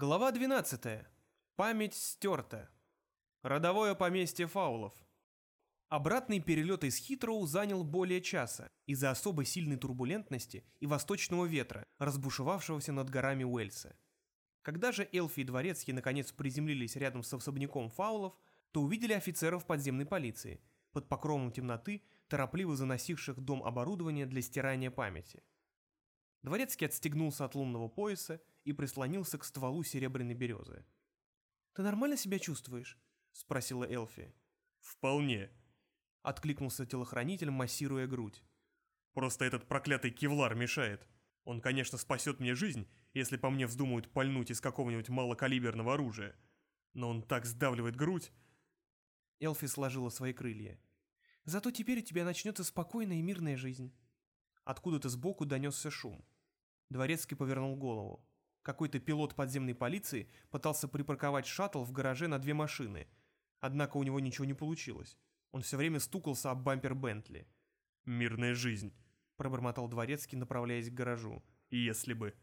Глава 12. Память стерта. Родовое поместье фаулов. Обратный перелет из Хитроу занял более часа из-за особо сильной турбулентности и восточного ветра, разбушевавшегося над горами Уэльса. Когда же Элфи и Дворецкий наконец приземлились рядом с особняком фаулов, то увидели офицеров подземной полиции, под покровом темноты, торопливо заносивших дом оборудования для стирания памяти. Дворецкий отстегнулся от лунного пояса и прислонился к стволу серебряной березы. «Ты нормально себя чувствуешь?» — спросила Элфи. «Вполне», — откликнулся телохранитель, массируя грудь. «Просто этот проклятый кевлар мешает. Он, конечно, спасет мне жизнь, если по мне вздумают пальнуть из какого-нибудь малокалиберного оружия. Но он так сдавливает грудь...» Элфи сложила свои крылья. «Зато теперь у тебя начнется спокойная и мирная жизнь». Откуда-то сбоку донесся шум. Дворецкий повернул голову. Какой-то пилот подземной полиции пытался припарковать шаттл в гараже на две машины, однако у него ничего не получилось. Он все время стукался об бампер Бентли. «Мирная жизнь», — пробормотал Дворецкий, направляясь к гаражу. «Если бы...»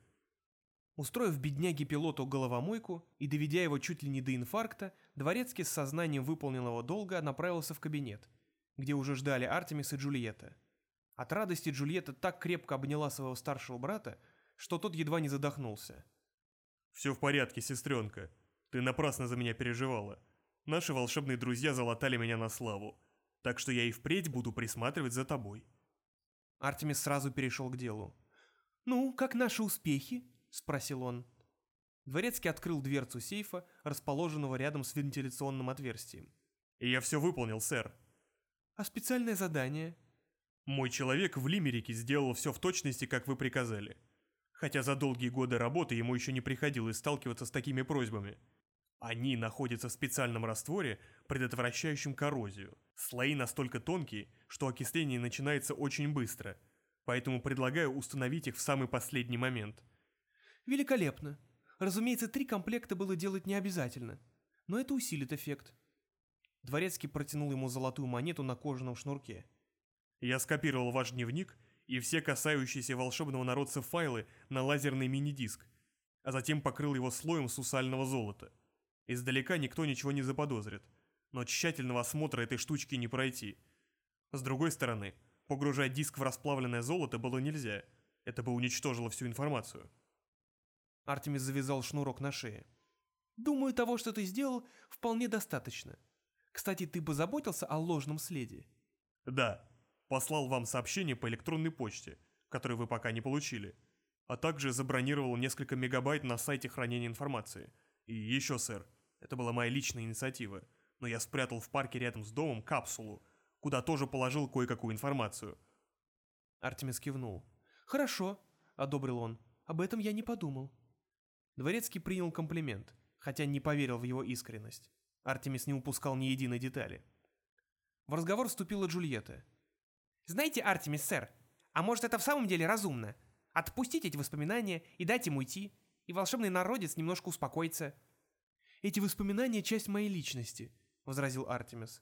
Устроив бедняге пилоту головомойку и доведя его чуть ли не до инфаркта, Дворецкий с сознанием выполненного долга направился в кабинет, где уже ждали Артемис и Джульетта. От радости Джульетта так крепко обняла своего старшего брата, что тот едва не задохнулся. «Все в порядке, сестренка. Ты напрасно за меня переживала. Наши волшебные друзья залатали меня на славу, так что я и впредь буду присматривать за тобой». Артемис сразу перешел к делу. «Ну, как наши успехи?» – спросил он. Дворецкий открыл дверцу сейфа, расположенного рядом с вентиляционным отверстием. «И я все выполнил, сэр». «А специальное задание?» Мой человек в Лимерике сделал все в точности, как вы приказали. Хотя за долгие годы работы ему еще не приходилось сталкиваться с такими просьбами. Они находятся в специальном растворе, предотвращающем коррозию. Слои настолько тонкие, что окисление начинается очень быстро. Поэтому предлагаю установить их в самый последний момент. Великолепно. Разумеется, три комплекта было делать не обязательно. Но это усилит эффект. Дворецкий протянул ему золотую монету на кожаном шнурке. Я скопировал ваш дневник и все касающиеся волшебного народца файлы на лазерный мини-диск, а затем покрыл его слоем сусального золота. Издалека никто ничего не заподозрит, но тщательного осмотра этой штучки не пройти. С другой стороны, погружать диск в расплавленное золото было нельзя, это бы уничтожило всю информацию. Артемис завязал шнурок на шее. «Думаю, того, что ты сделал, вполне достаточно. Кстати, ты позаботился о ложном следе?» «Да», Послал вам сообщение по электронной почте, которое вы пока не получили. А также забронировал несколько мегабайт на сайте хранения информации. И еще, сэр, это была моя личная инициатива, но я спрятал в парке рядом с домом капсулу, куда тоже положил кое-какую информацию. Артемис кивнул. «Хорошо», — одобрил он, — «об этом я не подумал». Дворецкий принял комплимент, хотя не поверил в его искренность. Артемис не упускал ни единой детали. В разговор вступила Джульетта. Знаете, Артемис, сэр, а может это в самом деле разумно? Отпустить эти воспоминания и дать ему уйти, и волшебный народец немножко успокоится. «Эти воспоминания — часть моей личности», — возразил Артемис.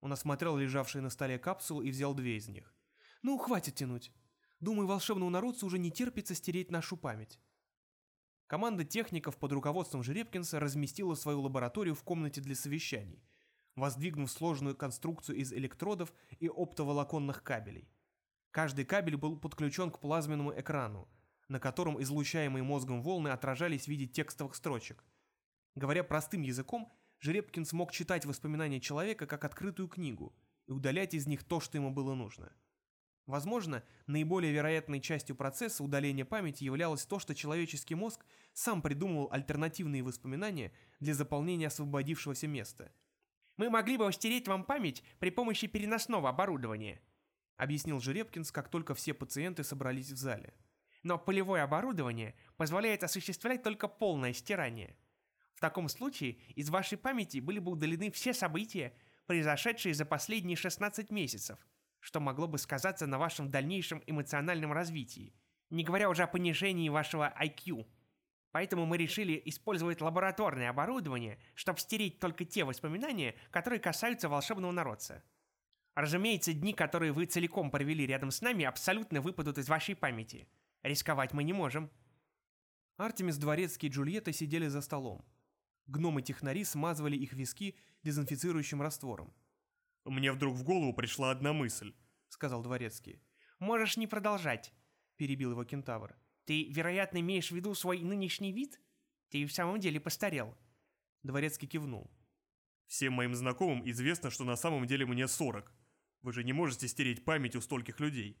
Он осмотрел лежавшие на столе капсулы и взял две из них. «Ну, хватит тянуть. Думаю, волшебному народцу уже не терпится стереть нашу память». Команда техников под руководством Жеребкинса разместила свою лабораторию в комнате для совещаний — воздвигнув сложную конструкцию из электродов и оптоволоконных кабелей. Каждый кабель был подключен к плазменному экрану, на котором излучаемые мозгом волны отражались в виде текстовых строчек. Говоря простым языком, Жеребкин смог читать воспоминания человека как открытую книгу и удалять из них то, что ему было нужно. Возможно, наиболее вероятной частью процесса удаления памяти являлось то, что человеческий мозг сам придумывал альтернативные воспоминания для заполнения освободившегося места – мы могли бы стереть вам память при помощи переносного оборудования», объяснил Жеребкинс, как только все пациенты собрались в зале. «Но полевое оборудование позволяет осуществлять только полное стирание. В таком случае из вашей памяти были бы удалены все события, произошедшие за последние 16 месяцев, что могло бы сказаться на вашем дальнейшем эмоциональном развитии, не говоря уже о понижении вашего IQ». Поэтому мы решили использовать лабораторное оборудование, чтобы стереть только те воспоминания, которые касаются волшебного народца. Разумеется, дни, которые вы целиком провели рядом с нами, абсолютно выпадут из вашей памяти. Рисковать мы не можем. Артемис Дворецкий и Джульетта сидели за столом. Гномы-технари смазывали их виски дезинфицирующим раствором, Мне вдруг в голову пришла одна мысль. сказал Дворецкий. Можешь не продолжать. Перебил его кентавр. Ты, вероятно, имеешь в виду свой нынешний вид? Ты в самом деле постарел. Дворецкий кивнул. Всем моим знакомым известно, что на самом деле мне 40. Вы же не можете стереть память у стольких людей.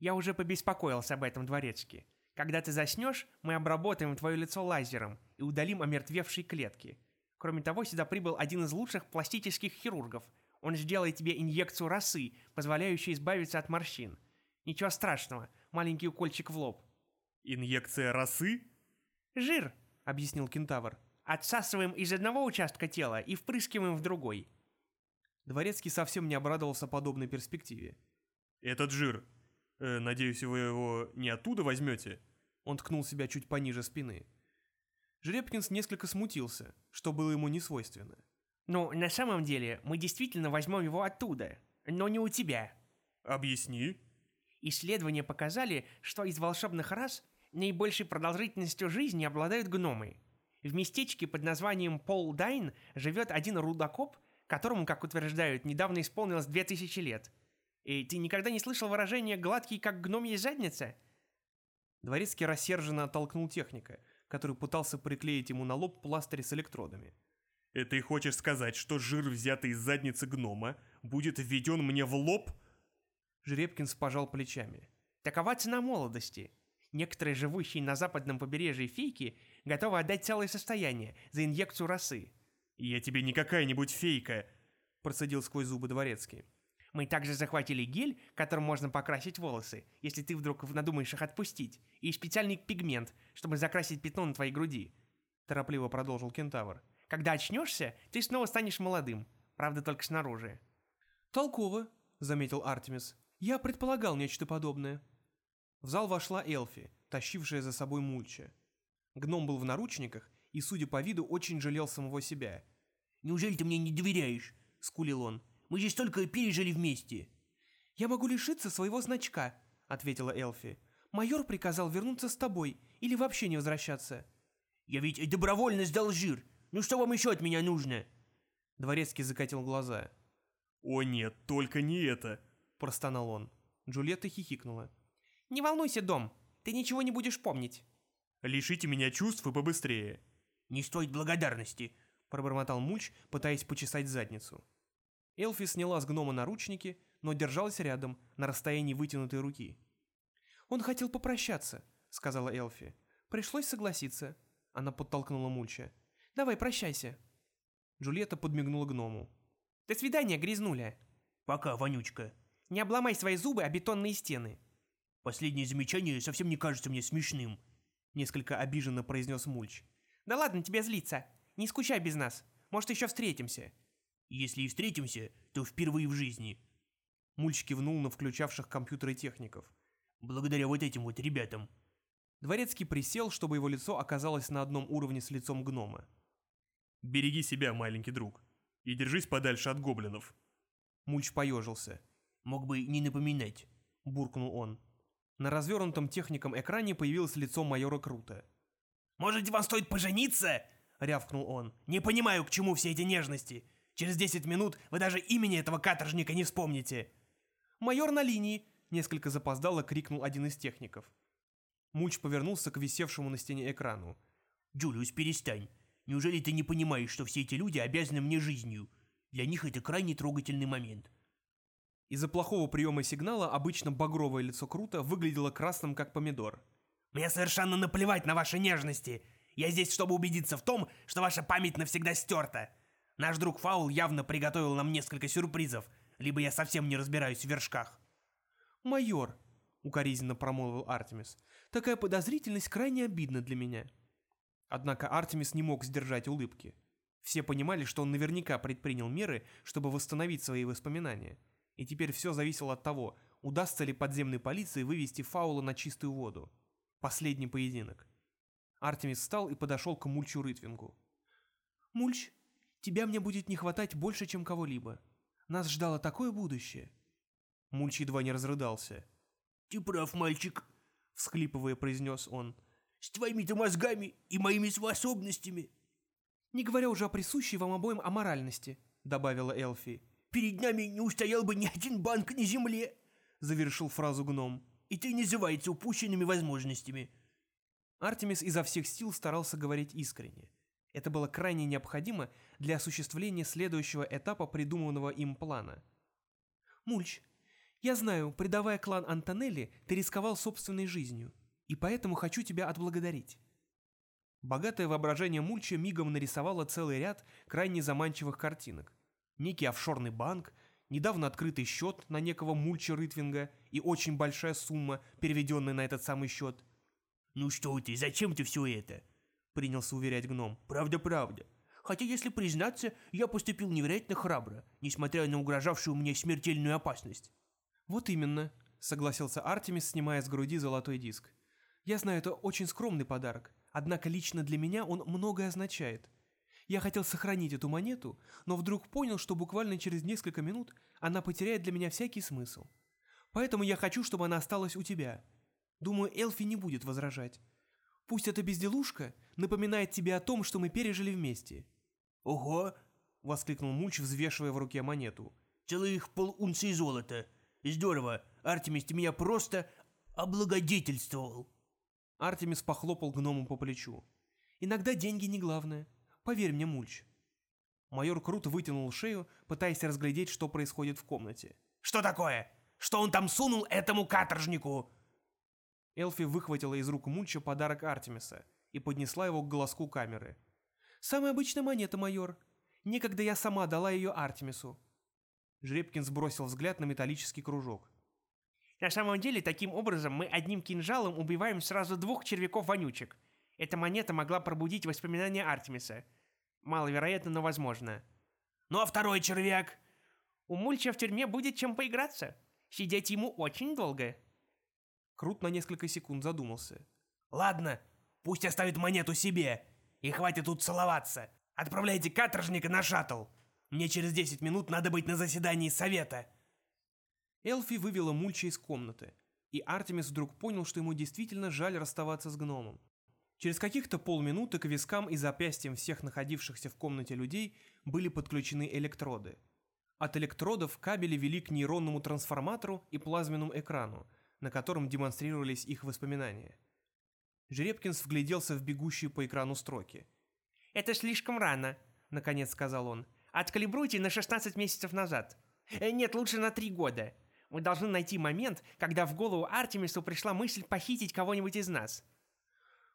Я уже побеспокоился об этом, Дворецкий. Когда ты заснешь, мы обработаем твое лицо лазером и удалим омертвевшие клетки. Кроме того, сюда прибыл один из лучших пластических хирургов. Он сделает тебе инъекцию росы, позволяющую избавиться от морщин. Ничего страшного, маленький укольчик в лоб. Инъекция росы? «Жир», — объяснил кентавр. Отсасываем из одного участка тела и впрыскиваем в другой. Дворецкий совсем не обрадовался подобной перспективе. Этот жир. Э, надеюсь, вы его не оттуда возьмете? Он ткнул себя чуть пониже спины. Жеребкинс несколько смутился, что было ему не свойственно. Ну, на самом деле, мы действительно возьмем его оттуда, но не у тебя. Объясни. Исследования показали, что из волшебных рас наибольшей продолжительностью жизни обладают гномы. В местечке под названием Пол Дайн живет один рудокоп, которому, как утверждают, недавно исполнилось 2000 лет. И ты никогда не слышал выражения «гладкий, как гномья задница»? Дворецкий рассерженно оттолкнул техника, который пытался приклеить ему на лоб пластырь с электродами. Это ты хочешь сказать, что жир, взятый из задницы гнома, будет введен мне в лоб? Жеребкинс пожал плечами. Такова цена молодости. Некоторые живущие на западном побережье фейки готовы отдать целое состояние за инъекцию росы. Я тебе не какая-нибудь фейка. Процедил сквозь зубы Дворецкий. Мы также захватили гель, которым можно покрасить волосы, если ты вдруг надумаешь их отпустить, и специальный пигмент, чтобы закрасить пятно на твоей груди. Торопливо продолжил кентавр. Когда очнешься, ты снова станешь молодым, правда только снаружи. «Толково», — заметил Артемис. «Я предполагал нечто подобное». В зал вошла Элфи, тащившая за собой Мульча. Гном был в наручниках и, судя по виду, очень жалел самого себя. «Неужели ты мне не доверяешь?» — скулил он. «Мы же столько пережили вместе!» «Я могу лишиться своего значка», — ответила Элфи. «Майор приказал вернуться с тобой или вообще не возвращаться». «Я ведь добровольно сдал жир. Ну что вам еще от меня нужно?» Дворецкий закатил глаза. «О нет, только не это!» — простонал он. Джульетта хихикнула. Не волнуйся, Дом, ты ничего не будешь помнить. Лишите меня чувств и побыстрее. «Не стоит благодарности!» — пробормотал Мульч, пытаясь почесать задницу. Элфи сняла с гнома наручники, но держалась рядом, на расстоянии вытянутой руки. «Он хотел попрощаться», — сказала Элфи. «Пришлось согласиться». Она подтолкнула Мульча. «Давай, прощайся». Джульетта подмигнула гному. До свидания, грязнуля. «Пока, вонючка!» Не обломай свои зубы о бетонные стены. Последнее замечание совсем не кажется мне смешным. Несколько обиженно произнес Мульч. Да ладно тебе злиться. Не скучай без нас. Может, еще встретимся. Если и встретимся, то впервые в жизни. Мульч кивнул на включавших компьютеры техников. Благодаря вот этим вот ребятам. Дворецкий присел, чтобы его лицо оказалось на одном уровне с лицом гнома. Береги себя, маленький друг. И держись подальше от гоблинов. Мульч поежился. Мог бы не напоминать. Буркнул он. На развернутом техником экране появилось лицо майора Крута. «Может, вам стоит пожениться?» — рявкнул он. «Не понимаю, к чему все эти нежности. Через 10 минут вы даже имени этого каторжника не вспомните». «Майор на линии!» — несколько запоздало крикнул один из техников. Мульч повернулся к висевшему на стене экрану. «Джулиус, перестань. Неужели ты не понимаешь, что все эти люди обязаны мне жизнью? Для них это крайне трогательный момент». Из-за плохого приема сигнала обычно багровое лицо Крута выглядело красным, как помидор. «Мне совершенно наплевать на ваши нежности. Я здесь, чтобы убедиться в том, что ваша память навсегда стерта. Наш друг Фаул явно приготовил нам несколько сюрпризов, либо я совсем не разбираюсь в вершках». «Майор», — укоризненно промолвил Артемис, — «такая подозрительность крайне обидна для меня». Однако Артемис не мог сдержать улыбки. Все понимали, что он наверняка предпринял меры, чтобы восстановить свои воспоминания. И теперь все зависело от того, удастся ли подземной полиции вывести Фаула на чистую воду. Последний поединок. Артемис встал и подошел к Мульчу Рытвингу. «Мульч, тебя мне будет не хватать больше, чем кого-либо. Нас ждало такое будущее». Мульч едва не разрыдался. «Ты прав, мальчик», — всхлипывая произнес он. С твоими-то мозгами и моими способностями. Не говоря уже о присущей вам обоим аморальности, добавила Элфи. Перед нами не устоял бы ни один банк на земле, завершил фразу гном. И называется упущенными возможностями. Артемис изо всех сил старался говорить искренне. Это было крайне необходимо для осуществления следующего этапа придуманного им плана. «Мульч, я знаю, предавая клан Антонелли, ты рисковал собственной жизнью, и поэтому хочу тебя отблагодарить». Богатое воображение Мульча мигом нарисовало целый ряд крайне заманчивых картинок. Некий офшорный банк, недавно открытый счет на некого Мульча Рытвинга и очень большая сумма, переведенная на этот самый счет – «Ну что ты, зачем ты все это?» — принялся уверять гном. «Правда-правда. Хотя, если признаться, я поступил невероятно храбро, несмотря на угрожавшую мне смертельную опасность». «Вот именно», — согласился Артемис, снимая с груди золотой диск. «Я знаю, это очень скромный подарок, однако лично для меня он многое означает. Я хотел сохранить эту монету, но вдруг понял, что буквально через несколько минут она потеряет для меня всякий смысл. Поэтому я хочу, чтобы она осталась у тебя, Думаю, Элфи не будет возражать. Пусть эта безделушка напоминает тебе о том, что мы пережили вместе». «Ого!» — воскликнул Мульч, взвешивая в руке монету. «Целых полунции золота. Здорово. Артемис, ты меня просто облагодетельствовал». Артемис похлопал гному по плечу. «Иногда деньги не главное. Поверь мне, Мульч». Майор круто вытянул шею, пытаясь разглядеть, что происходит в комнате. «Что такое? Что он там сунул этому каторжнику?» Элфи выхватила из рук Мульча подарок Артемиса и поднесла его к глазку камеры. «Самая обычная монета, майор. Некогда я сама дала ее Артемису». Жребкин сбросил взгляд на металлический кружок. «На самом деле, таким образом мы одним кинжалом убиваем сразу двух червяков-вонючек. Эта монета могла пробудить воспоминания Артемиса. Маловероятно, но возможно». «Ну а второй червяк?» «У Мульча в тюрьме будет чем поиграться. Сидеть ему очень долго». Крут на несколько секунд задумался. «Ладно, пусть оставит монету себе. И хватит тут целоваться. Отправляйте каторжника на шаттл. Мне через 10 минут надо быть на заседании совета». Элфи вывела Мульча из комнаты, и Артемис вдруг понял, что ему действительно жаль расставаться с гномом. Через каких-то полминуты к вискам и запястьям всех находившихся в комнате людей были подключены электроды. От электродов кабели вели к нейронному трансформатору и плазменному экрану, на котором демонстрировались их воспоминания. Жеребкинс вгляделся в бегущие по экрану строки. «Это слишком рано», — наконец сказал он. «Откалибруйте на 16 месяцев назад. Э, нет, лучше на 3 года. Мы должны найти момент, когда в голову Артемису пришла мысль похитить кого-нибудь из нас».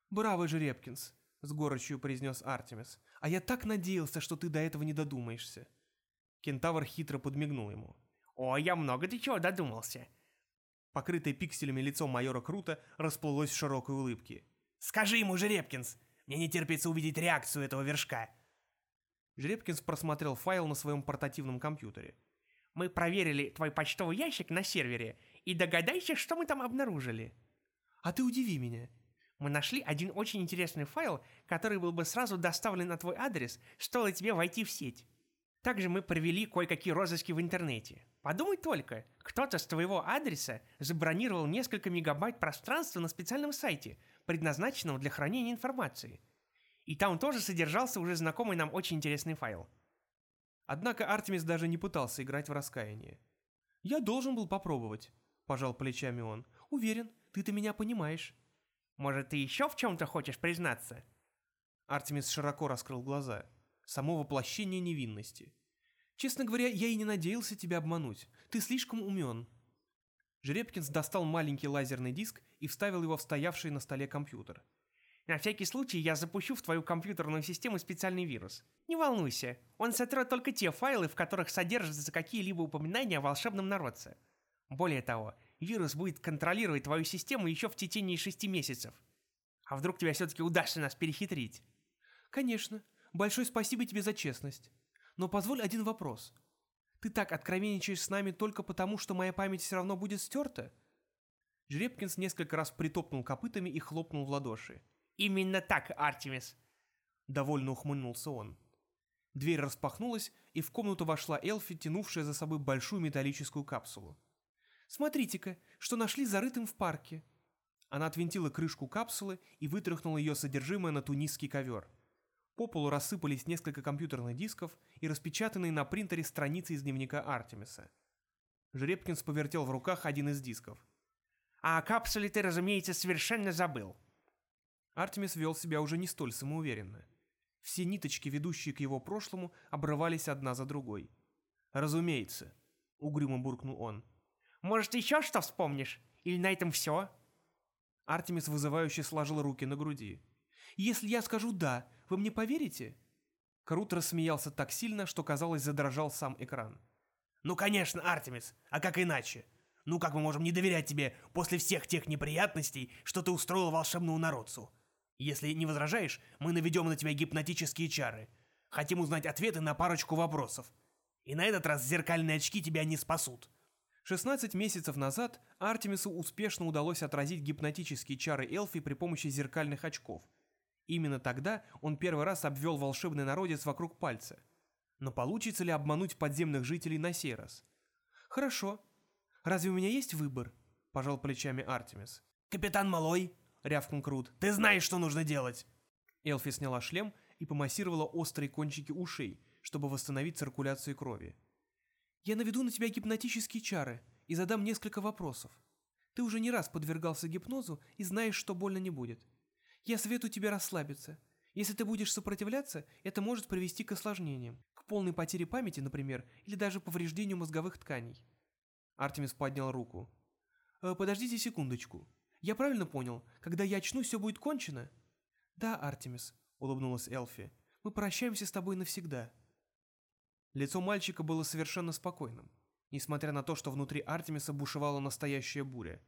«Браво, Жеребкинс», — с горечью произнес Артемис. «А я так надеялся, что ты до этого не додумаешься». Кентавр хитро подмигнул ему. «О, я много до чего додумался. Покрытое пикселями лицо майора Крута расплылось в широкой улыбке. «Скажи ему, Жеребкинс! Мне не терпится увидеть реакцию этого вершка!» Жеребкинс просмотрел файл на своем портативном компьютере. «Мы проверили твой почтовый ящик на сервере, и догадайся, что мы там обнаружили». «А ты удиви меня». «Мы нашли один очень интересный файл, который был бы сразу доставлен на твой адрес, стоило тебе войти в сеть. Также мы провели кое-какие розыски в интернете. Подумай только, кто-то с твоего адреса забронировал несколько мегабайт пространства на специальном сайте, предназначенном для хранения информации. И там тоже содержался уже знакомый нам очень интересный файл. Однако Артемис даже не пытался играть в раскаяние. «Я должен был попробовать», – пожал плечами он. «Уверен, ты-то меня понимаешь». «Может, ты еще в чем-то хочешь признаться?» Артемис широко раскрыл глаза. Само воплощение невинности – Честно говоря, я и не надеялся тебя обмануть. Ты слишком умен». Жеребкинс достал маленький лазерный диск и вставил его в стоявший на столе компьютер. «На всякий случай я запущу в твою компьютерную систему специальный вирус. Не волнуйся, он сотрет только те файлы, в которых содержатся какие-либо упоминания о волшебном народце. Более того, вирус будет контролировать твою систему еще в течение шести месяцев. А вдруг тебе все-таки удастся нас перехитрить?» «Конечно. Большое спасибо тебе за честность. Но позволь один вопрос. Ты так откровенничаешь с нами только потому, что моя память все равно будет стерта?» Жеребкинс несколько раз притопнул копытами и хлопнул в ладоши. «Именно так, Артемис!» Довольно ухмыльнулся он. Дверь распахнулась, и в комнату вошла Элфи, тянувшая за собой большую металлическую капсулу. «Смотрите-ка, что нашли зарытым в парке!» Она отвинтила крышку капсулы и вытряхнула ее содержимое на тунисский ковер. По полу рассыпались несколько компьютерных дисков и распечатанные на принтере страницы из дневника Артемиса. Жеребкинс повертел в руках один из дисков. «А о капсуле ты, разумеется, совершенно забыл». Артемис вел себя уже не столь самоуверенно. Все ниточки, ведущие к его прошлому, обрывались одна за другой. «Разумеется», — угрюмо буркнул он. «Может, еще что вспомнишь? Или на этом все?» Артемис вызывающе сложил руки на груди. «Если я скажу «да», вы мне поверите?» Крут рассмеялся так сильно, что, казалось, задрожал сам экран. «Ну, конечно, Артемис, а как иначе? Ну, как мы можем не доверять тебе после всех тех неприятностей, что ты устроил волшебному народцу? Если не возражаешь, мы наведем на тебя гипнотические чары. Хотим узнать ответы на парочку вопросов. И на этот раз зеркальные очки тебя не спасут». 16 месяцев назад Артемису успешно удалось отразить гипнотические чары Элфи при помощи зеркальных очков. Именно тогда он первый раз обвел волшебный народец вокруг пальца. Но получится ли обмануть подземных жителей на сей раз? «Хорошо. Разве у меня есть выбор?» – пожал плечами Артемис. «Капитан Малой», — рявкнул Крут, — «ты знаешь, что нужно делать!» Элфи сняла шлем и помассировала острые кончики ушей, чтобы восстановить циркуляцию крови. Я наведу на тебя гипнотические чары и задам несколько вопросов. Ты уже не раз подвергался гипнозу и знаешь, что больно не будет. Я советую тебе расслабиться. Если ты будешь сопротивляться, это может привести к осложнениям, к полной потере памяти, например, или даже повреждению мозговых тканей. Артемис поднял руку. «Э, «Подождите секундочку. Я правильно понял, когда я очнусь, все будет кончено?» «Да, Артемис», — улыбнулась Элфи. «Мы прощаемся с тобой навсегда». Лицо мальчика было совершенно спокойным, несмотря на то, что внутри Артемиса бушевала настоящая буря.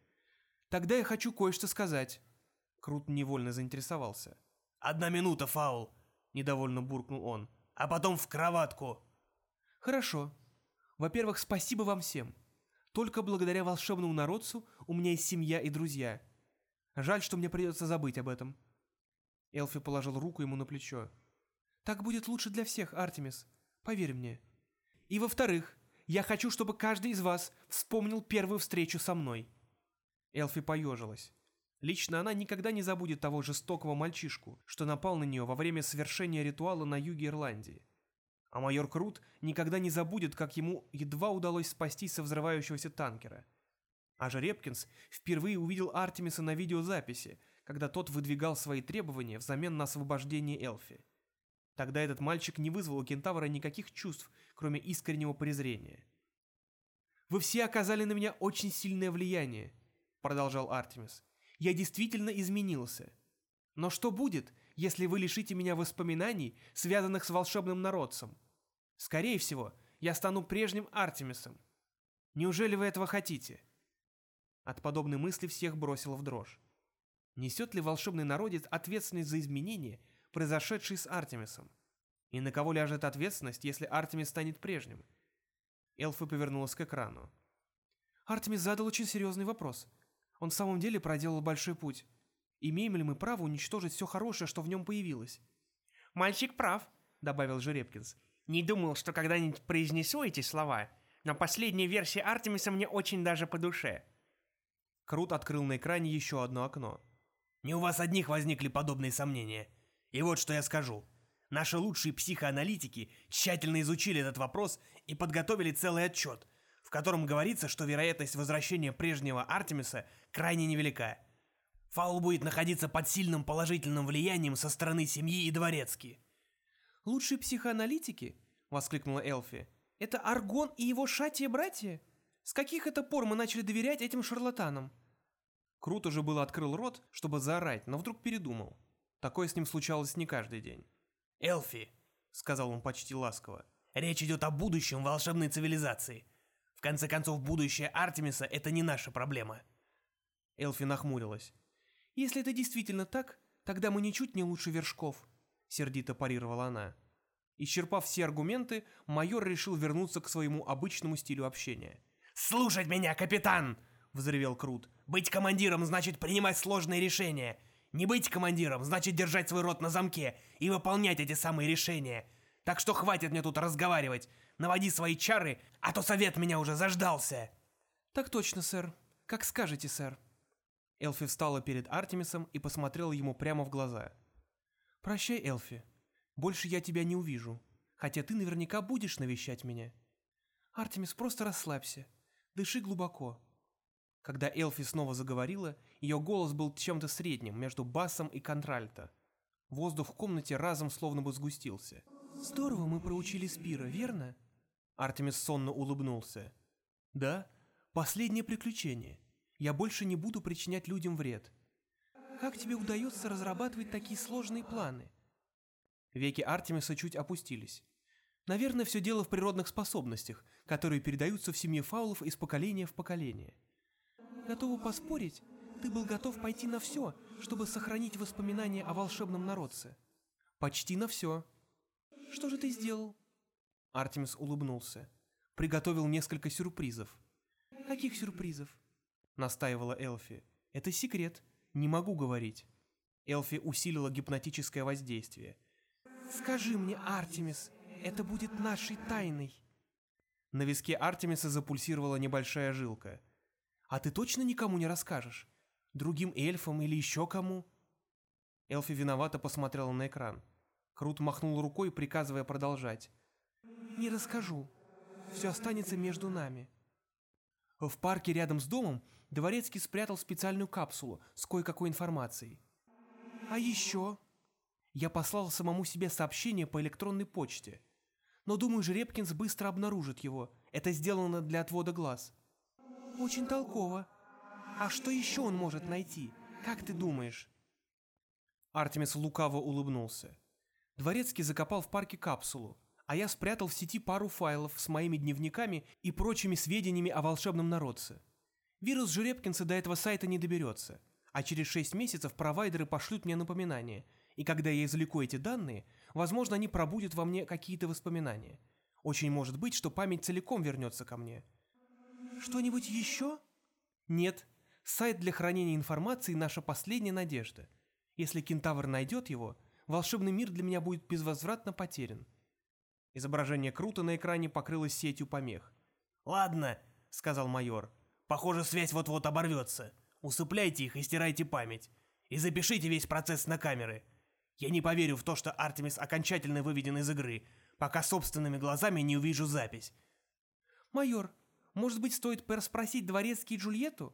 «Тогда я хочу кое-что сказать». Крут невольно заинтересовался. «Одна минута, Фаул!» – недовольно буркнул он. «А потом в кроватку!» «Хорошо. Во-первых, спасибо вам всем. Только благодаря волшебному народцу у меня есть семья и друзья. Жаль, что мне придется забыть об этом». Элфи положил руку ему на плечо. «Так будет лучше для всех, Артемис. Поверь мне. И во-вторых, я хочу, чтобы каждый из вас вспомнил первую встречу со мной». Элфи поежилась. Лично она никогда не забудет того жестокого мальчишку, что напал на нее во время совершения ритуала на юге Ирландии. А майор Крут никогда не забудет, как ему едва удалось спастись со взрывающегося танкера. А Жеребкинс впервые увидел Артемиса на видеозаписи, когда тот выдвигал свои требования взамен на освобождение Элфи. Тогда этот мальчик не вызвал у кентавра никаких чувств, кроме искреннего презрения. «Вы все оказали на меня очень сильное влияние», — продолжал Артемис. «Я действительно изменился. Но что будет, если вы лишите меня воспоминаний, связанных с волшебным народцем? Скорее всего, я стану прежним Артемисом. Неужели вы этого хотите?» От подобной мысли всех бросило в дрожь. Несет ли волшебный народец ответственность за изменения, произошедший с Артемисом? И на кого ляжет ответственность, если Артемис станет прежним? Элфи повернулась к экрану. Артемис задал очень серьезный вопрос. Он в самом деле проделал большой путь. Имеем ли мы право уничтожить все хорошее, что в нем появилось? «Мальчик прав», — добавил Жеребкинс. «Не думал, что когда-нибудь произнесу эти слова, но последняя версия Артемиса мне очень даже по душе». Крут открыл на экране еще одно окно. «Не у вас одних возникли подобные сомнения. И вот что я скажу. Наши лучшие психоаналитики тщательно изучили этот вопрос и подготовили целый отчет, в котором говорится, что вероятность возвращения прежнего Артемиса крайне невелика. Фаул будет находиться под сильным положительным влиянием со стороны семьи и дворецки. «Лучшие психоаналитики?» — воскликнула Элфи. «Это Аргон и его шатие-братья? С каких это пор мы начали доверять этим шарлатанам?» Крут уже было открыл рот, чтобы заорать, но вдруг передумал. Такое с ним случалось не каждый день. «Элфи», — сказал он почти ласково, — «речь идет о будущем волшебной цивилизации. В конце концов, будущее Артемиса — это не наша проблема». Элфи нахмурилась. «Если это действительно так, тогда мы ничуть не лучше вершков», — сердито парировала она. Исчерпав все аргументы, майор решил вернуться к своему обычному стилю общения. «Слушать меня, капитан!» — взревел Крут. «Быть командиром значит принимать сложные решения. Не быть командиром значит держать свой рот на замке и выполнять эти самые решения. Так что хватит мне тут разговаривать. Наводи свои чары, а то совет меня уже заждался. Так точно, сэр. Как скажете, сэр. Элфи встала перед Артемисом и посмотрела ему прямо в глаза. «Прощай, Элфи. Больше я тебя не увижу, хотя ты наверняка будешь навещать меня. Артемис, просто расслабься. Дыши глубоко». Когда Элфи снова заговорила, ее голос был чем-то средним между басом и контральто. Воздух в комнате разом словно бы сгустился. «Здорово мы проучили Спира, верно?» Артемис сонно улыбнулся. «Да, последнее приключение. Я больше не буду причинять людям вред. Как тебе удается разрабатывать такие сложные планы?» Веки Артемиса чуть опустились. Наверное, все дело в природных способностях, которые передаются в семье фаулов из поколения в поколение. Готова поспорить, ты был готов пойти на все, чтобы сохранить воспоминания о волшебном народце. Почти на все. Что же ты сделал? Артемис улыбнулся. Приготовил несколько сюрпризов. Каких сюрпризов? Настаивала Элфи. Это секрет. Не могу говорить. Элфи усилила гипнотическое воздействие. Скажи мне, Артемис, это будет нашей тайной. На виске Артемиса запульсировала небольшая жилка. А ты точно никому не расскажешь? Другим эльфам или еще кому? Элфи виновато посмотрела на экран. Крут махнул рукой, приказывая продолжать. «Не расскажу. Все останется между нами». В парке рядом с домом Дворецкий спрятал специальную капсулу с кое-какой информацией. «А еще?» Я послал самому себе сообщение по электронной почте. Но думаю, Жеребкинс быстро обнаружит его. Это сделано для отвода глаз. Очень толково. А что еще он может найти? Как ты думаешь? Артемис лукаво улыбнулся. Дворецкий закопал в парке капсулу, а я спрятал в сети пару файлов с моими дневниками и прочими сведениями о волшебном народце. Вирус Жеребкинса до этого сайта не доберется, а через 6 месяцев провайдеры пошлют мне напоминание, и когда я извлеку эти данные, возможно, они пробудят во мне какие-то воспоминания. Очень может быть, что память целиком вернется ко мне. Что-нибудь еще? Нет. Сайт для хранения информации – наша последняя надежда. Если кентавр найдет его, волшебный мир для меня будет безвозвратно потерян. Изображение Круто на экране покрылось сетью помех. «Ладно», — сказал майор. «Похоже, связь вот-вот оборвется. Усыпляйте их и стирайте память. И запишите весь процесс на камеры. Я не поверю в то, что Артемис окончательно выведен из игры, пока собственными глазами не увижу запись». «Майор, может быть, стоит переспросить Дворецкий Джульетту?»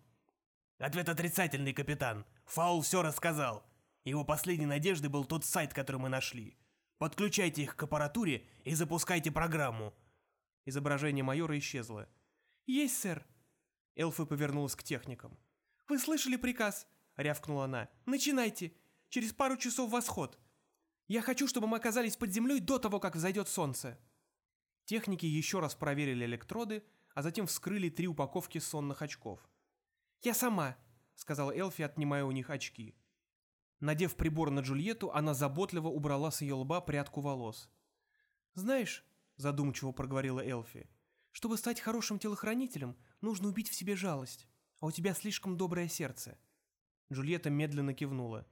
Ответ отрицательный, капитан. Фаул все рассказал. Его последней надеждой был тот сайт, который мы нашли. Подключайте их к аппаратуре и запускайте программу». Изображение майора исчезло. «Есть, сэр». Элфи повернулась к техникам. «Вы слышали приказ?» — рявкнула она. «Начинайте. Через пару часов восход. Я хочу, чтобы мы оказались под землей до того, как взойдет солнце». Техники еще раз проверили электроды, а затем вскрыли три упаковки сонных очков. «Я сама», — сказала Элфи, отнимая у них очки. Надев прибор на Джульетту, она заботливо убрала с ее лба прядку волос. «Знаешь», — задумчиво проговорила Элфи, «чтобы стать хорошим телохранителем, нужно убить в себе жалость, а у тебя слишком доброе сердце». Джульетта медленно кивнула.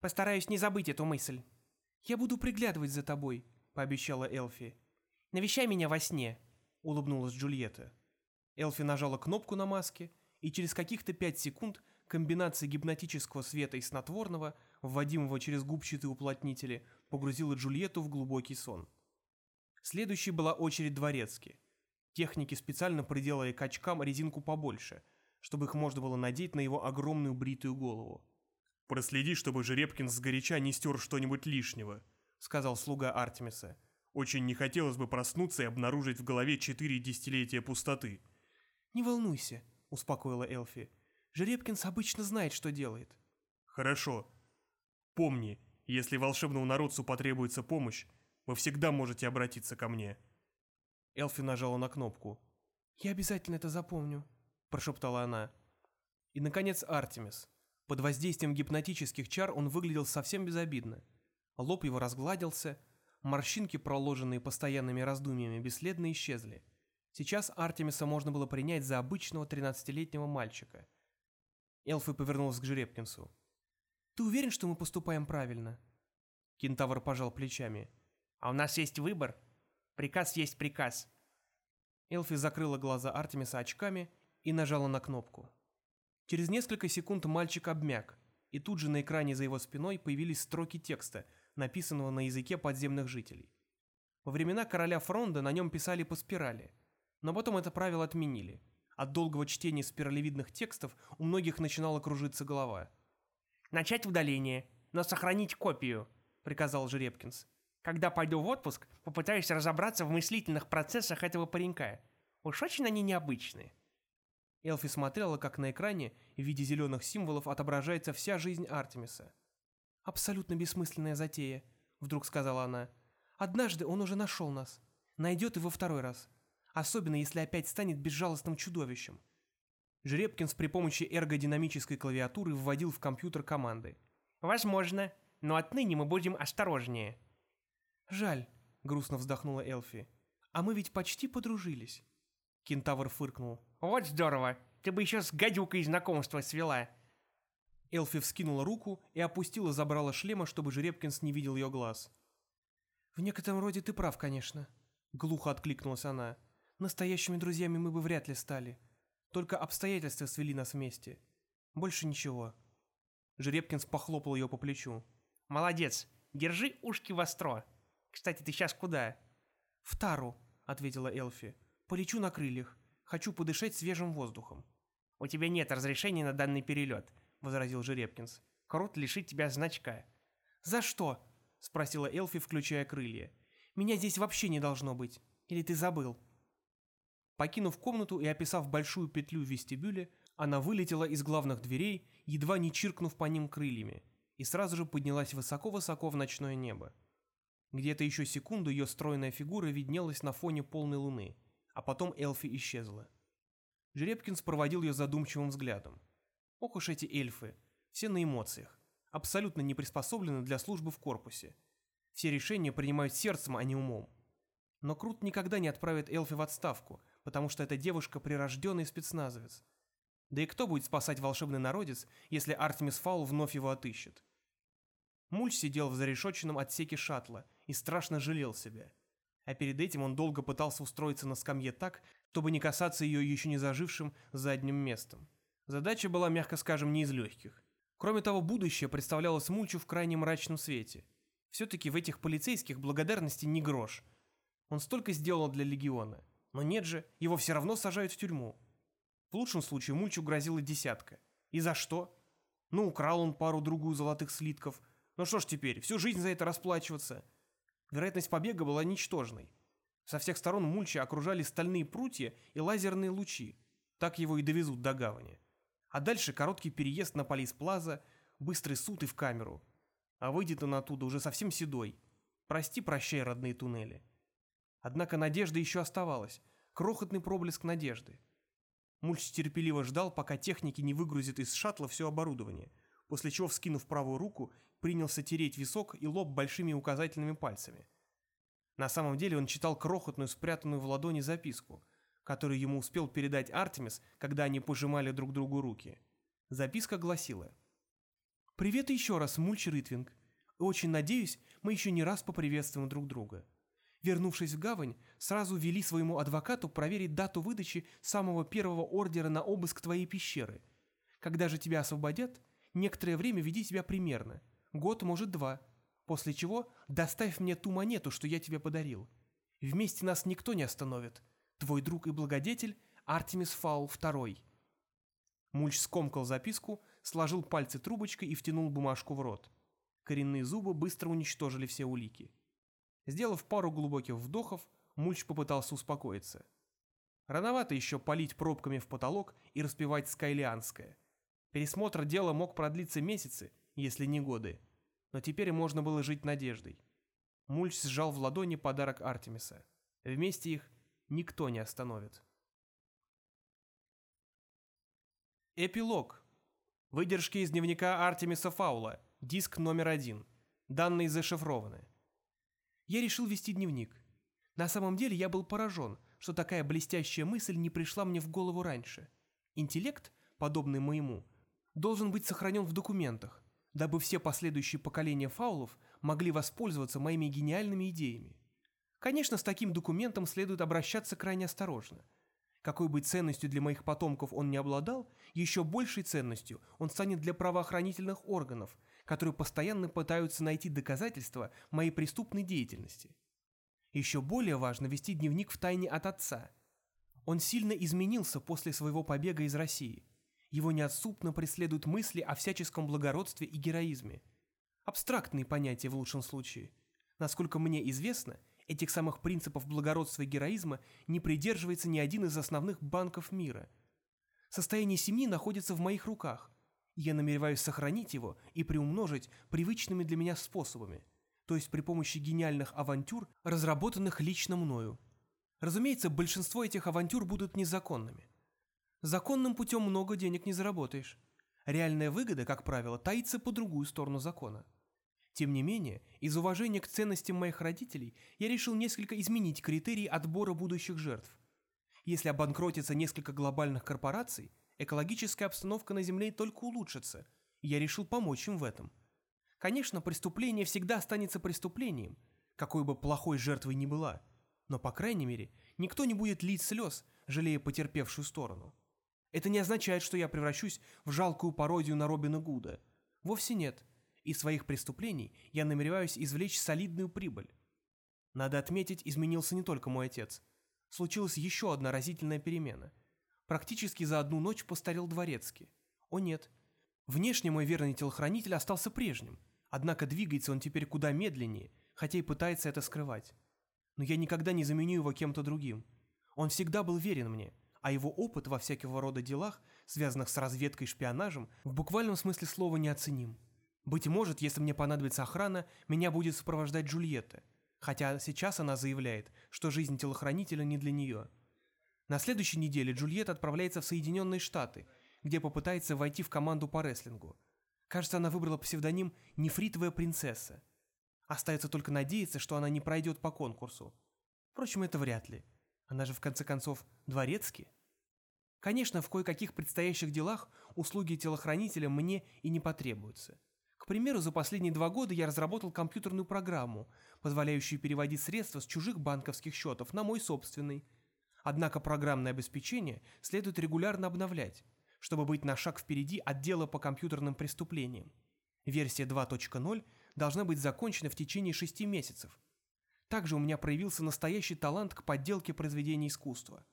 «Постараюсь не забыть эту мысль». «Я буду приглядывать за тобой», — пообещала Элфи. «Навещай меня во сне», — улыбнулась Джульетта. Элфи нажала кнопку на маске, и через каких-то пять секунд комбинация гипнотического света и снотворного, вводимого через губчатые уплотнители, погрузила Джульетту в глубокий сон. Следующей была очередь дворецки. Техники специально приделали к очкам резинку побольше, чтобы их можно было надеть на его огромную бритую голову. «Проследи, чтобы Жеребкин сгоряча не стер что-нибудь лишнего», — сказал слуга Артемиса. «Очень не хотелось бы проснуться и обнаружить в голове четыре десятилетия пустоты». «Не волнуйся», — успокоила Элфи. Жеребкинс обычно знает, что делает. Хорошо. Помни, если волшебному народцу потребуется помощь, вы всегда можете обратиться ко мне. Элфи нажала на кнопку. «Я обязательно это запомню», – прошептала она. И, наконец, Артемис. Под воздействием гипнотических чар он выглядел совсем безобидно. Лоб его разгладился, морщинки, проложенные постоянными раздумьями, бесследно исчезли. Сейчас Артемиса можно было принять за обычного 13-летнего мальчика – Элфи повернулась к Жеребкинсу. «Ты уверен, что мы поступаем правильно?» Кентавр пожал плечами. «А у нас есть выбор. Приказ есть приказ». Элфи закрыла глаза Артемиса очками и нажала на кнопку. Через несколько секунд мальчик обмяк, и тут же на экране за его спиной появились строки текста, написанного на языке подземных жителей. Во времена короля Фронда на нем писали по спирали, но потом это правило отменили. От долгого чтения спиралевидных текстов у многих начинала кружиться голова. «Начать удаление, но сохранить копию», — приказал Жеребкинс. «Когда пойду в отпуск, попытаюсь разобраться в мыслительных процессах этого паренька. Уж очень они необычные». Элфи смотрела, как на экране в виде зеленых символов отображается вся жизнь Артемиса. «Абсолютно бессмысленная затея», — вдруг сказала она. «Однажды он уже нашел нас. Найдет и во второй раз. Особенно, если опять станет безжалостным чудовищем». Жеребкинс при помощи эргодинамической клавиатуры вводил в компьютер команды. «Возможно, но отныне мы будем осторожнее». «Жаль», — грустно вздохнула Элфи. «А мы ведь почти подружились». Кентавр фыркнул. «Вот здорово! Ты бы еще с гадюкой знакомство свела!» Элфи вскинула руку и опустила забрала шлема, чтобы Жеребкинс не видел ее глаз. «В некотором роде ты прав, конечно», — глухо откликнулась она. «Настоящими друзьями мы бы вряд ли стали. Только обстоятельства свели нас вместе. Больше ничего». Жеребкинс похлопал ее по плечу. «Молодец! Держи ушки востро! Кстати, ты сейчас куда?» «В Тару», — ответила Элфи. «Полечу на крыльях. Хочу подышать свежим воздухом». «У тебя нет разрешения на данный перелет», — возразил Жеребкинс. «Крут лишит тебя значка». «За что?» — спросила Элфи, включая крылья. «Меня здесь вообще не должно быть. Или ты забыл?» Покинув комнату и описав большую петлю в вестибюле, она вылетела из главных дверей, едва не чиркнув по ним крыльями, и сразу же поднялась высоко-высоко в ночное небо. Где-то еще секунду ее стройная фигура виднелась на фоне полной луны — а потом Элфи исчезла. Жеребкинс проводил ее задумчивым взглядом. Ох уж эти эльфы, все на эмоциях, абсолютно не приспособлены для службы в корпусе. Все решения принимают сердцем, а не умом. Но Крут никогда не отправит Элфи в отставку, потому что эта девушка прирожденный спецназовец. Да и кто будет спасать волшебный народец, если Артемис Фаул вновь его отыщет? Мульч сидел в зарешоченном отсеке шаттла и страшно жалел себя а перед этим он долго пытался устроиться на скамье так, чтобы не касаться ее еще не зажившим задним местом. Задача была, мягко скажем, не из легких. Кроме того, будущее представлялось Мульчу в крайне мрачном свете. Все-таки в этих полицейских благодарности не грош. Он столько сделал для Легиона. Но нет же, его все равно сажают в тюрьму. В лучшем случае Мульчу грозила десятка. И за что? Ну, украл он пару-другую золотых слитков. Ну что ж теперь, всю жизнь за это расплачиваться – Вероятность побега была ничтожной. Со всех сторон Мульча окружали стальные прутья и лазерные лучи. Так его и довезут до гавани. А дальше короткий переезд на Полис-Плаза, быстрый суд и в камеру. А выйдет он оттуда уже совсем седой. Прости-прощай, родные туннели. Однако надежда еще оставалась. Крохотный проблеск надежды. Мульч терпеливо ждал, пока техники не выгрузят из шаттла все оборудование, после чего, вскинув правую руку, принялся тереть висок и лоб большими указательными пальцами. На самом деле он читал крохотную, спрятанную в ладони записку, которую ему успел передать Артемис, когда они пожимали друг другу руки. Записка гласила «Привет еще раз, Мульч Ритвинг. Очень надеюсь, мы еще не раз поприветствуем друг друга. Вернувшись в гавань, сразу вели своему адвокату проверить дату выдачи самого первого ордера на обыск твоей пещеры. Когда же тебя освободят, некоторое время веди себя примерно – год, может, два. После чего доставь мне ту монету, что я тебе подарил. Вместе нас никто не остановит. Твой друг и благодетель Артемис Фаул II. Мульч скомкал записку, сложил пальцы трубочкой и втянул бумажку в рот. Коренные зубы быстро уничтожили все улики. Сделав пару глубоких вдохов, Мульч попытался успокоиться. Рановато еще палить пробками в потолок и распевать скайлианское. Пересмотр дела мог продлиться месяцы, если не годы. Но теперь можно было жить надеждой. Мульч сжал в ладони подарок Артемиса. Вместе их никто не остановит. Эпилог. Выдержки из дневника Артемиса Фаула. Диск номер один. Данные зашифрованы. Я решил вести дневник. На самом деле я был поражен, что такая блестящая мысль не пришла мне в голову раньше. Интеллект, подобный моему, должен быть сохранен в документах, дабы все последующие поколения фаулов могли воспользоваться моими гениальными идеями. Конечно, с таким документом следует обращаться крайне осторожно. Какой бы ценностью для моих потомков он не обладал, еще большей ценностью он станет для правоохранительных органов, которые постоянно пытаются найти доказательства моей преступной деятельности. Еще более важно вести дневник в тайне от отца. Он сильно изменился после своего побега из России. Его неотступно преследуют мысли о всяческом благородстве и героизме. Абстрактные понятия в лучшем случае. Насколько мне известно, этих самых принципов благородства и героизма не придерживается ни один из основных банков мира. Состояние семьи находится в моих руках. Я намереваюсь сохранить его и приумножить привычными для меня способами – то есть при помощи гениальных авантюр, разработанных лично мною. Разумеется, большинство этих авантюр будут незаконными. Законным путем много денег не заработаешь. Реальная выгода, как правило, таится по другую сторону закона. Тем не менее, из уважения к ценностям моих родителей, я решил несколько изменить критерии отбора будущих жертв. Если обанкротится несколько глобальных корпораций, экологическая обстановка на Земле только улучшится, и я решил помочь им в этом – Конечно, преступление всегда останется преступлением, какой бы плохой жертвой ни была, но, по крайней мере, никто не будет лить слез, жалея потерпевшую сторону. Это не означает, что я превращусь в жалкую пародию на Робина Гуда. Вовсе нет. Из своих преступлений я намереваюсь извлечь солидную прибыль. Надо отметить, изменился не только мой отец. Случилась еще одна разительная перемена. Практически за одну ночь постарел дворецкий. О нет. Внешне мой верный телохранитель остался прежним – Однако двигается он теперь куда медленнее, хотя и пытается это скрывать. Но я никогда не заменю его кем-то другим. Он всегда был верен мне, а его опыт во всякого рода делах, связанных с разведкой и шпионажем, в буквальном смысле слова неоценим. Быть может, если мне понадобится охрана, меня будет сопровождать Джульетта, хотя сейчас она заявляет, что жизнь телохранителя не для нее. На следующей неделе Джульетта отправляется в Соединенные Штаты, где попытается войти в команду по рестлингу – Кажется, она выбрала псевдоним «Нефритовая принцесса». Остается только надеяться, что она не пройдет по конкурсу. Впрочем, это вряд ли. Она же, в конце концов, дворецкий. Конечно, в кое-каких предстоящих делах услуги телохранителя мне и не потребуются. К примеру, за последние два года я разработал компьютерную программу, позволяющую переводить средства с чужих банковских счетов на мой собственный. Однако программное обеспечение следует регулярно обновлять, чтобы быть на шаг впереди отдела по компьютерным преступлениям. Версия 2.0 должна быть закончена в течение шести месяцев. Также у меня проявился настоящий талант к подделке произведений искусства.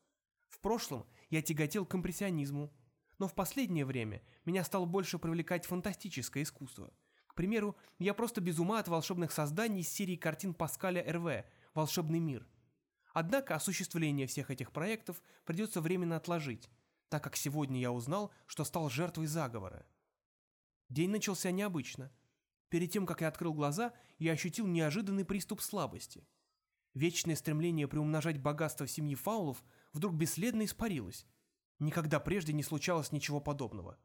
В прошлом я тяготел к импрессионизму, но в последнее время меня стало больше привлекать фантастическое искусство. К примеру, я просто без ума от волшебных созданий из серии картин Паскаля РВ «Волшебный мир». Однако осуществление всех этих проектов придется временно отложить, так как сегодня я узнал, что стал жертвой заговора. День начался необычно. Перед тем, как я открыл глаза, я ощутил неожиданный приступ слабости. Вечное стремление приумножать богатство семьи Фаулов вдруг бесследно испарилось. Никогда прежде не случалось ничего подобного.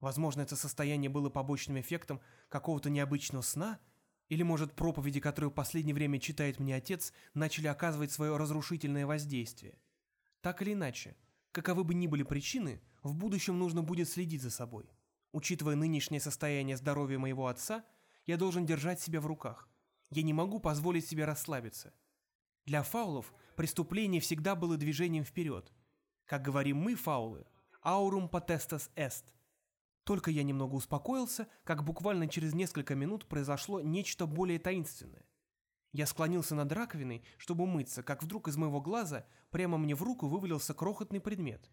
Возможно, это состояние было побочным эффектом какого-то необычного сна, или, может, проповеди, которые в последнее время читает мне отец, начали оказывать свое разрушительное воздействие. Так или иначе, Каковы бы ни были причины, в будущем нужно будет следить за собой. Учитывая нынешнее состояние здоровья моего отца, я должен держать себя в руках. Я не могу позволить себе расслабиться. Для фаулов преступление всегда было движением вперед. Как говорим мы, фаулы, «aurum potestas est». Только я немного успокоился, как буквально через несколько минут произошло нечто более таинственное. Я склонился над раковиной, чтобы умыться, как вдруг из моего глаза прямо мне в руку вывалился крохотный предмет.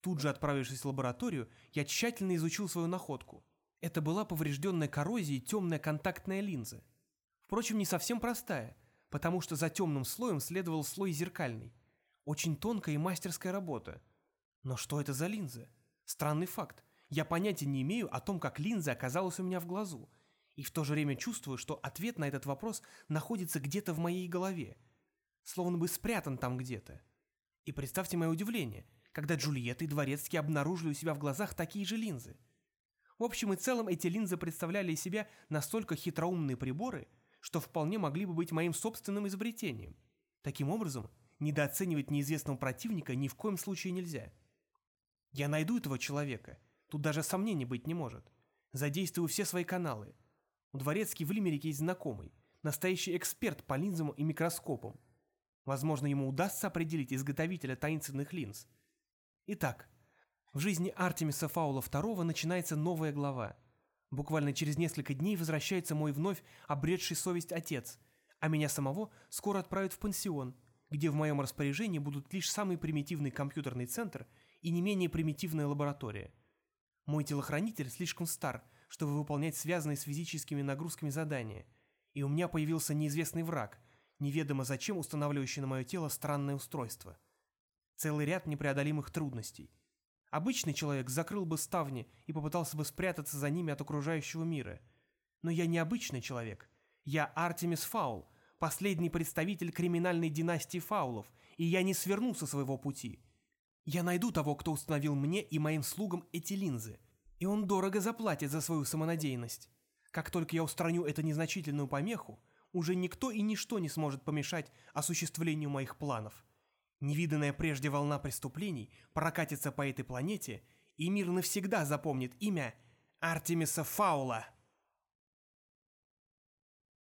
Тут же отправившись в лабораторию, я тщательно изучил свою находку. Это была поврежденная коррозией темная контактная линза. Впрочем, не совсем простая, потому что за темным слоем следовал слой зеркальный. Очень тонкая и мастерская работа. Но что это за линза? Странный факт. Я понятия не имею о том, как линза оказалась у меня в глазу – и в то же время чувствую, что ответ на этот вопрос находится где-то в моей голове, словно бы спрятан там где-то. И представьте мое удивление, когда Джульетта и Дворецкий обнаружили у себя в глазах такие же линзы. В общем и целом эти линзы представляли из себя настолько хитроумные приборы, что вполне могли бы быть моим собственным изобретением. Таким образом, недооценивать неизвестного противника ни в коем случае нельзя. Я найду этого человека, тут даже сомнений быть не может. Задействую все свои каналы – у Дворецкий в Лимерике есть знакомый, настоящий эксперт по линзам и микроскопам. Возможно, ему удастся определить изготовителя таинственных линз. Итак, в жизни Артемиса Фаула II начинается новая глава. Буквально через несколько дней возвращается мой вновь обретший совесть отец, а меня самого скоро отправят в пансион, где в моем распоряжении будут лишь самый примитивный компьютерный центр и не менее примитивная лаборатория. Мой телохранитель слишком стар, чтобы выполнять связанные с физическими нагрузками задания, и у меня появился неизвестный враг, неведомо зачем устанавливающий на мое тело странное устройство. Целый ряд непреодолимых трудностей. Обычный человек закрыл бы ставни и попытался бы спрятаться за ними от окружающего мира. Но я не обычный человек. Я Артемис Фаул, последний представитель криминальной династии Фаулов, и я не сверну со своего пути. Я найду того, кто установил мне и моим слугам эти линзы, и он дорого заплатит за свою самонадеянность. Как только я устраню эту незначительную помеху, уже никто и ничто не сможет помешать осуществлению моих планов. Невиданная прежде волна преступлений прокатится по этой планете, и мир навсегда запомнит имя Артемиса Фаула.